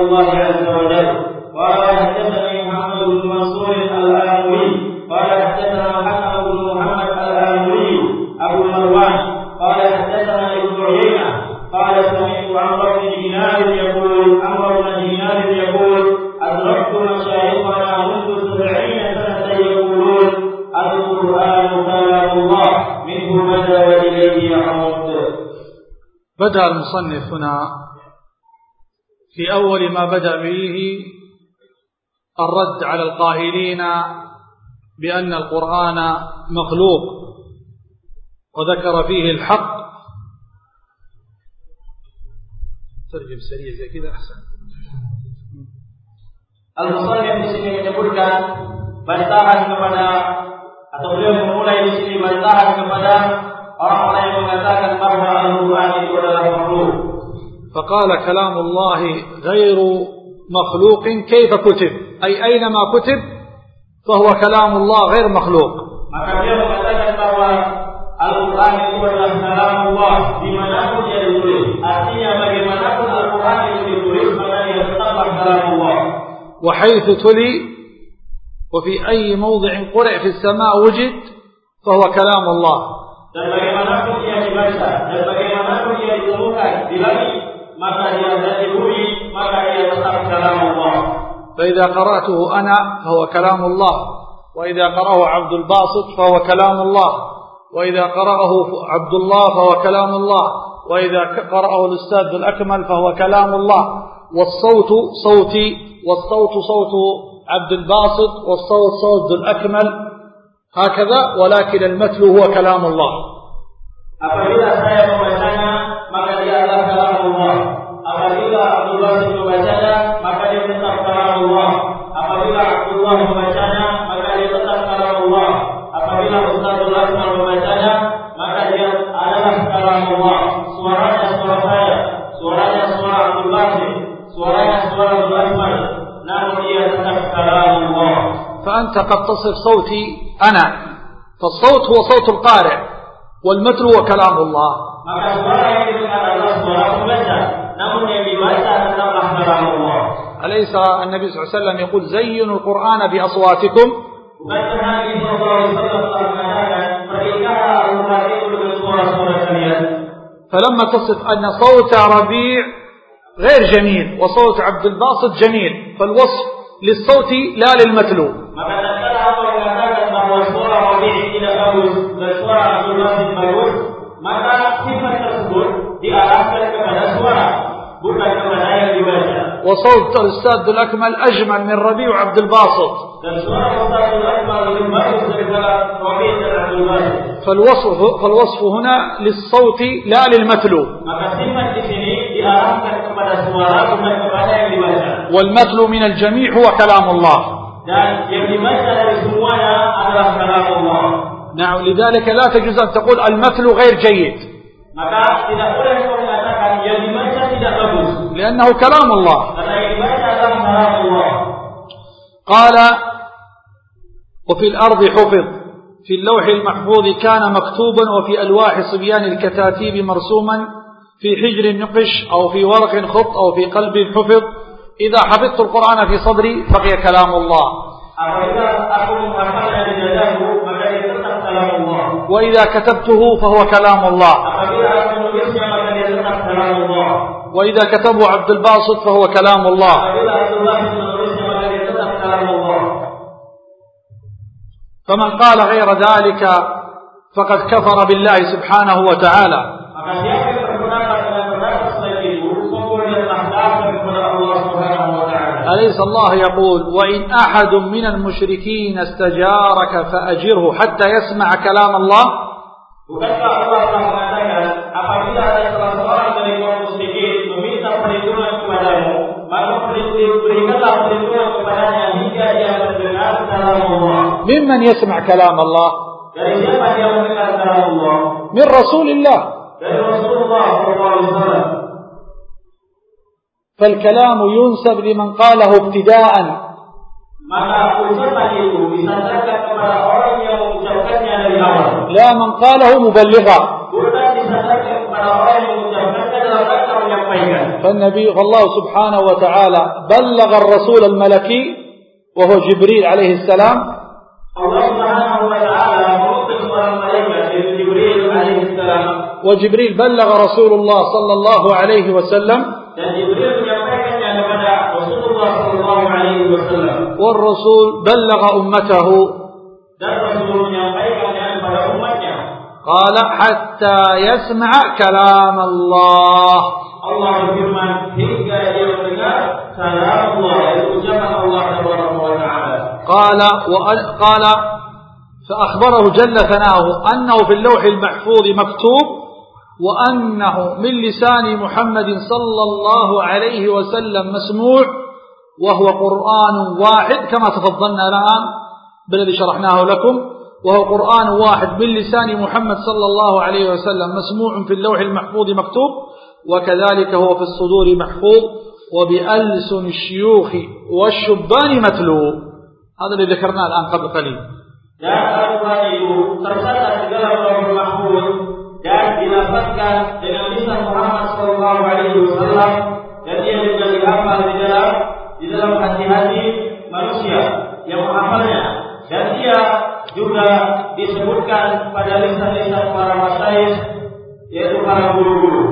الله عز وجل. قال محمد بن منصور الآمري. قال حدثنا حسن بن محمد الآمري أبو مروان. قال حدثنا ابن عيينة. قال سمعت عمرو بن دينار يقول عمرو بن دينار يقول أدركت مشايخنا منذ سبعين سنة يقولون القرآن كلام الله منه بدا وإليه يعود بدأ المصنف هنا في أول ما بدأ به الرد على القائلين بأن القرآن مخلوق وذكر فيه الحق ترجم سريع زي كذا أحسن Al-Musannif di sini menyebutkan bantahan kepada atau beliau memulai di sini bantahan kepada orang-orang yang mengatakan bahwa Al-Quran itu adalah makhluk. فقال كلام الله غير مخلوق كيف كتب؟ أي أينما كتب فهو كلام الله غير مخلوق. وحيث تلي وفي أي موضع قرأ في السماء وجد فهو كلام الله. dan bagaimana pun ia dibaca dan bagaimana pun ia ditemukan di langit kalam Allah. فإذا قرأته أنا فهو كلام الله وإذا قرأه عبد الباسط فهو كلام الله وإذا قرأه عبد الله فهو كلام الله وإذا قرأه الأستاذ الأكمل فهو كلام الله. والصوت صوتي والصوت صوت عبد الباسط والصوت صوت الأكمل هكذا ولكن المتل هو كلام الله. saya Allah apabila Abdullah membacanya maka dia tetap kalam Allah apabila Ustazul Hasan membacanya maka dia adalah kalam Allah suaranya suara saya suaranya suara Abdul Basit suaranya suara Abdul Asmar namun dia tetap kalam Allah فأنت قد تصف صوتي أنا فالصوت هو صوت القارئ والمتن هو كلام الله maka suara yang didengar adalah suara pembaca namun yang dibaca adalah kalam Allah أليس النبي صلى الله عليه وسلم يقول زينوا القرآن بأصواتكم؟ فلما تصف أن صوت ربيع غير جميل وصوت عبد الباسط جميل فالوصف للصوت لا للمتلو. maka sifat tersebut diarahkan kepada suara bukan kepada yang dibaca وصوت الأستاذ الأكمل أجمل من ربيع عبد الباسط. فالوصف, فالوصف هنا للصوت لا للمتلو. والمتلو من الجميع هو كلام الله. نعم لذلك لا تجوز أن تقول المتلو غير جيد. لأنه كلام الله. قال وفي الأرض حفظ في اللوح المحفوظ كان مكتوبا وفي ألواح صبيان الكتاتيب مرسوما في حجر نقش أو في ورق خط أو في قلب حفظ. إذا حفظت القرآن في صدري بقي كلام الله. وإذا كتبته فهو كلام الله. وإذا كتبه عبد الباسط فهو كلام الله. فمن قال غير ذلك فقد كفر بالله سبحانه وتعالى. أليس الله يقول وإن أحد من المشركين استجارك فأجره حتى يسمع كلام الله؟ وكذلك الله تعالى أفضل أن يترسل ممن يسمع كلام الله. من رسول الله. فالكلام ينسب لمن قاله ابتداء. لا من قاله مبلغا. لا من قاله مبلغا فالنبي فالله سبحانه وتعالى بلغ الرسول الملكي وهو جبريل عليه السلام. الله سبحانه وتعالى موقف جبريل عليه السلام. وجبريل بلغ رسول الله صلى الله عليه وسلم. يعني جبريل يقول أن رسول الله صلى الله عليه وسلم. والرسول بلغ أمته. قال حتى يسمع كلام الله. Allah berfirman hingga dia mendengar kalam Allah yaitu ucapan Allah wa taala. قال وأ- قال فأخبره جل ثناؤه أنه في اللوح المحفوظ مكتوب وأنه من لسان محمد صلى الله عليه وسلم مسموع وهو قرآن واحد كما تفضلنا الآن بالذي شرحناه لكم وهو قرآن واحد من لسان محمد صلى الله عليه وسلم مسموع في اللوح المحفوظ مكتوب وكذلك هو في الصدور محفوظ وبألسن الشيوخ والشبان متلو. هذا اللي ذكرناه الآن قبل قليل. juga disebutkan pada lisan-lisan para masyaikh yaitu para guru-guru.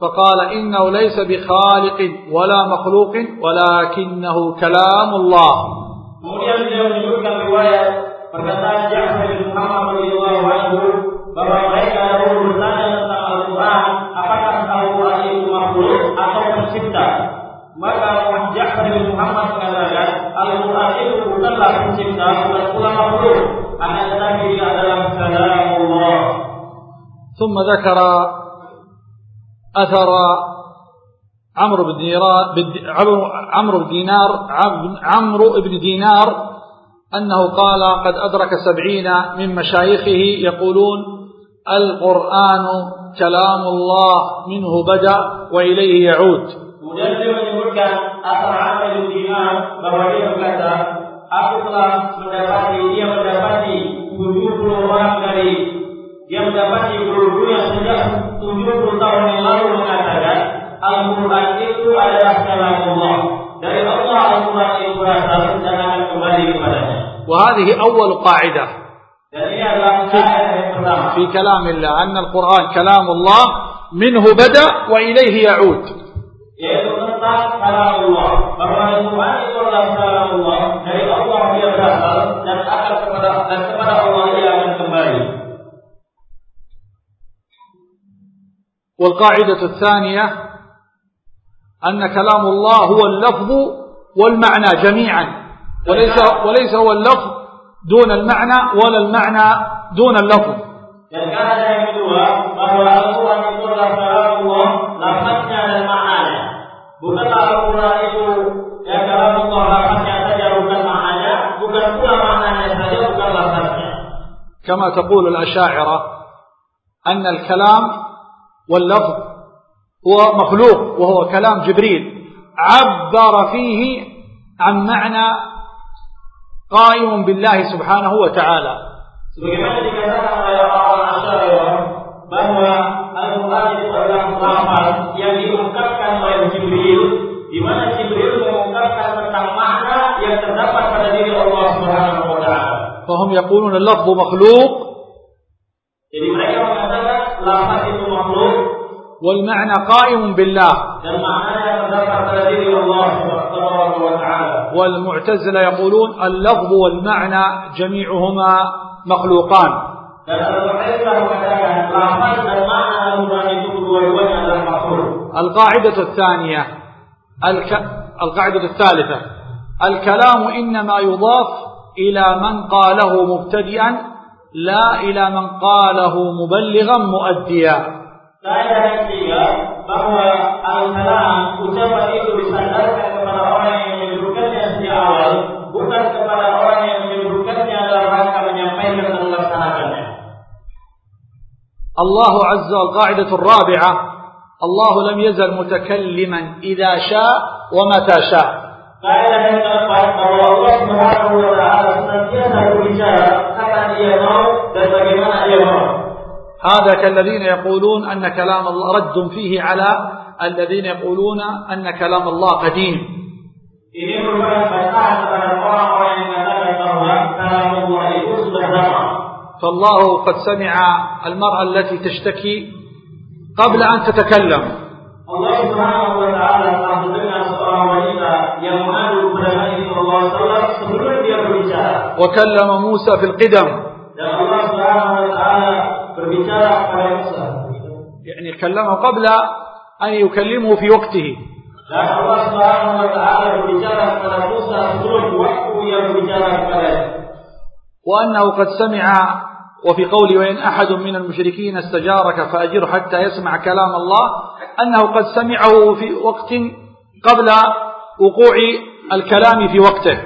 فقال إنه ليس بخالق ولا مخلوق ولكنه كلام الله Kemudian beliau menyebutkan riwayat perkataan Ja'far bin Muhammad radhiyallahu anhu bahwa mereka bertanya tentang Al-Quran, apakah Al-Quran itu makhluk atau pencipta? Maka Ja'far bin Muhammad mengatakan Al-Quran itu bukanlah pencipta, bukan pula makhluk, akan tetapi adalah kalam Allah. ثم ذكر أثر عمرو بن دينار عمرو بن دينار عمرو بن دينار أنه قال قد أدرك سبعين من مشايخه يقولون القرآن كلام الله منه بدأ وإليه يعود. beliau menyebutkan asal Amr bin Dinar bahwa dia aku telah mendapati dia mendapati 70 orang dari dia mendapati guru-guru yang sejak 70 tahun yang lalu mengatakan Al-Quran itu adalah kalam Allah. Dari Allah Al-Quran itu berasal dan akan kembali kepadanya. وهذه أول قاعدة yang pertama. في كلام الله أن القرآن كلام الله منه بدأ وإليه يعود Yaitu tentang kalam Allah. Bahwa Al-Quran itu adalah kalam Allah. Dari Allah dia berasal dan akan kepada dan kepada Allah dia akan kembali. والقاعدة الثانية أن كلام الله هو اللفظ والمعنى جميعا. وليس, وليس هو اللفظ دون المعنى ولا المعنى دون اللفظ. كما تقول الأشاعرة أن الكلام واللفظ هو مخلوق وهو كلام جبريل عبر فيه عن معنى قائم بالله سبحانه وتعالى Sebagaimana dikatakan oleh orang-orang Asy'ariyah bahwa Al-Quran itu adalah lafaz yang diungkapkan oleh Jibril, di mana Jibril mengungkapkan tentang makna yang terdapat pada diri Allah Subhanahu wa taala. فهم يقولون اللفظ مخلوق Jadi mereka mengatakan lafaz itu makhluk والمعنى قائم بالله. والمعتزلة يقولون اللفظ والمعنى جميعهما مخلوقان. القاعدة الثانية الك... القاعدة الثالثة الكلام إنما يضاف إلى من قاله مبتدئا لا إلى من قاله مبلغا مؤديا Kaidah yang ketiga bahwa al-kalam ucapan itu disandarkan kepada orang yang menyebutkannya sejak awal, bukan kepada orang yang menyebutkannya dalam rangka menyampaikan dan melaksanakannya. الله عز القاعدة الرابعة الله لم يزل متكلما إذا شاء ومتى شاء Kaidah yang keempat bahwa Allah Subhanahu wa taala senantiasa berbicara kapan Dia mau dan bagaimana Dia mau. هذا كالذين يقولون أن كلام الله رد فيه على الذين يقولون أن كلام الله قديم. فالله قد سمع المرأة التي تشتكي قبل أن تتكلم. الله سبحانه وتعالى وكلم موسى في القدم. Musa. يعني كلمه قبل أن يكلمه في وقته Subhanahu wa taala berbicara kepada Musa sebelum waktu yang berbicara kepadanya. وأنه قد سمع وفي قوله وإن أحد من المشركين استجارك فأجره حتى يسمع كلام الله أنه قد سمعه في وقت قبل وقوع الكلام في وقته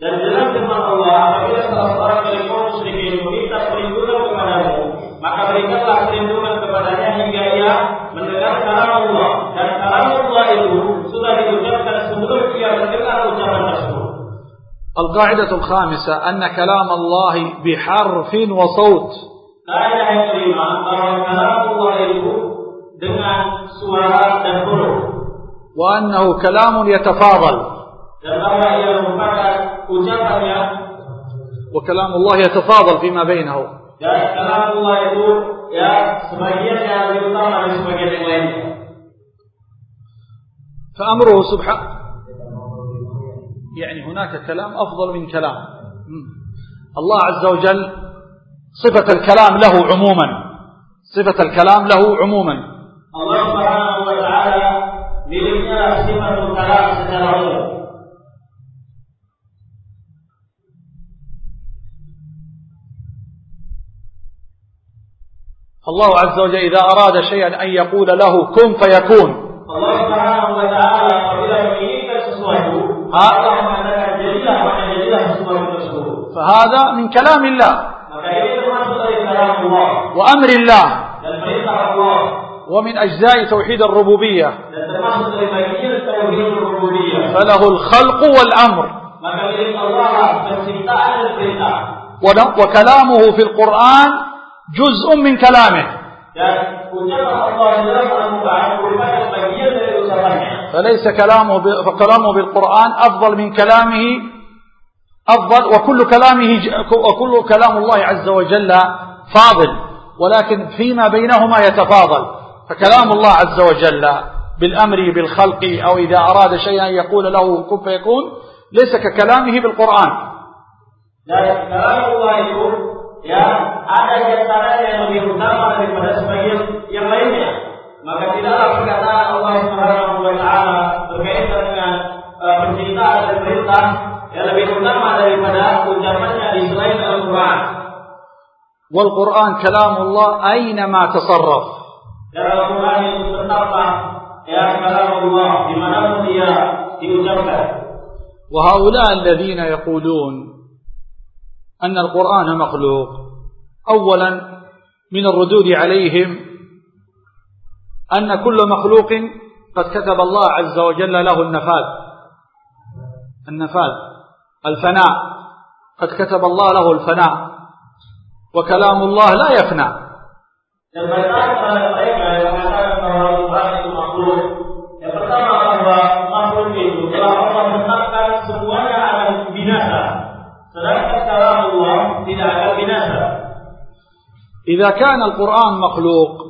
Dan dalam firman Allah, apabila salah seorang dari kaum musyrikin meminta perlindungan kepadamu, maka berikanlah perlindungan kepadanya hingga ia mendengar kalam Allah. Dan kalam Allah itu sudah diucapkan sebelum ia mendengar ucapan tersebut. القاعدة الخامسة أن كلام الله بحرف وصوت. قاعدة الكلمة كلام الله dengan suara dan huruf وأنه كلام يتفاضل. وكلام الله يتفاضل فيما بينه. فأمره سبحانه يعني هناك كلام أفضل من كلام. الله عز وجل صفة الكلام له عموما. صفة الكلام له عموما. wa taala miliknya sifat kalam secara umum. الله عز وجل إذا أراد شيئا أن يقول له كن فيكون. Allah Subhanahu wa taala apabila menginginkan sesuatu, Ha? Allah mengatakan jadilah maka jadilah sesuatu tersebut. فهذا من كلام الله. وأمر الله. ومن أجزاء توحيد الربوبية. فله الخلق والأمر. وكلامه في القرآن جزء من كلامه. فليس كلامه فكلامه بالقرآن أفضل من كلامه أفضل وكل كلامه وكل كلام الله عز وجل فاضل ولكن فيما بينهما يتفاضل فكلام الله عز وجل بالأمر بالخلق أو إذا أراد شيئا يقول له كن فيكون ليس ككلامه بالقرآن Dan kalam Allah itu ya ada di antaranya yang lebih utama daripada sebagian yang lainnya. Maka tidaklah perkataan Allah Subhanahu wa taala berkaitan dengan uh, penciptaan dan perintah yang lebih utama daripada ucapannya di selain Al-Quran. والقرآن كلام الله أينما تصرف Dan Al-Quran itu tetaplah ya kalam Allah dimanapun dia diucapkan. وهؤلاء الذين يقولون أن القرآن مخلوق أولا من الردود عليهم أن كل مخلوق قد كتب الله عز وجل له النفاذ. النفاذ. الفناء. قد كتب الله له الفناء. وكلام الله لا يفنى. إذا كان القرآن مخلوق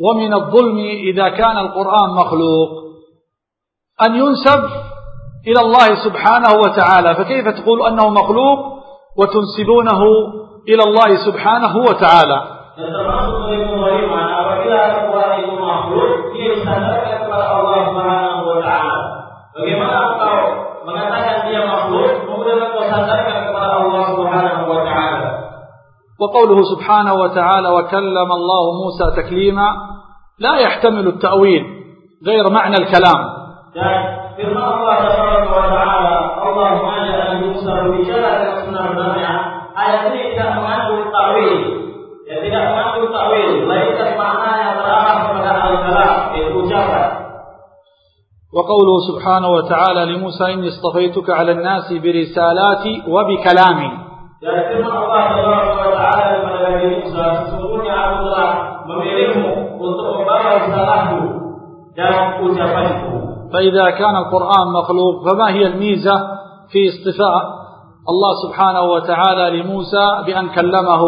ومن الظلم إذا كان القرآن مخلوق. أن ينسب إلى الله سبحانه وتعالى. فكيف تقول أنه مخلوق وتنسبونه إلى الله سبحانه وتعالى؟ Bagaimana engkau mengatakan dia makhluk, kemudian engkau sadar وقوله سبحانه وتعالى وكلم الله موسى تكليما لا يحتمل التأويل غير معنى الكلام في الله تبارك وتعالى الله أجل موسى بجلالة سنة الجامعة ayat ini tidak mengandung takwil, ya tidak mengandung takwil, lain makna yang terarah kepada وقوله سبحانه وتعالى لموسى إني اصطفيتك على الناس برسالاتي وبكلامي. Jadi الله Allah تبارك taala kepada Nabi Musa sesungguhnya Allah memilihmu untuk membawa risalahku dan ucapanku فإذا كان القرآن مخلوق فما هي الميزة في اصطفاء الله سبحانه وتعالى لموسى بأن كلمه؟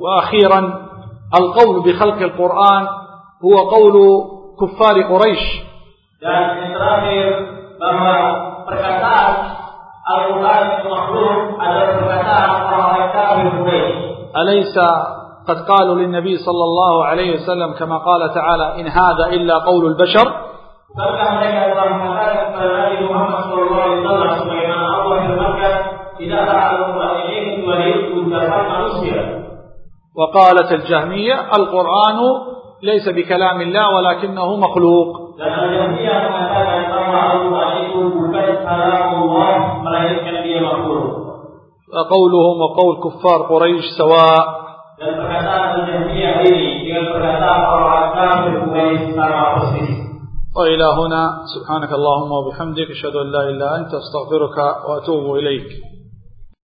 وأخيرا القول بخلق القرآن هو قول كفار قريش. Dan yang terakhir bahwa perkataan Al-Quran makhluk adalah perkataan orang-orang kafir Quraisy. أليس قد قالوا للنبي صلى الله عليه وسلم كما قال تعالى إن هذا إلا قول البشر؟ وقالت الجهمية القرآن ليس بكلام الله ولكنه مخلوق. فقولهم وقول كفار قريش سواء. وإلى هنا سبحانك اللهم وبحمدك أشهد أن لا إله إلا أنت أستغفرك وأتوب إليك.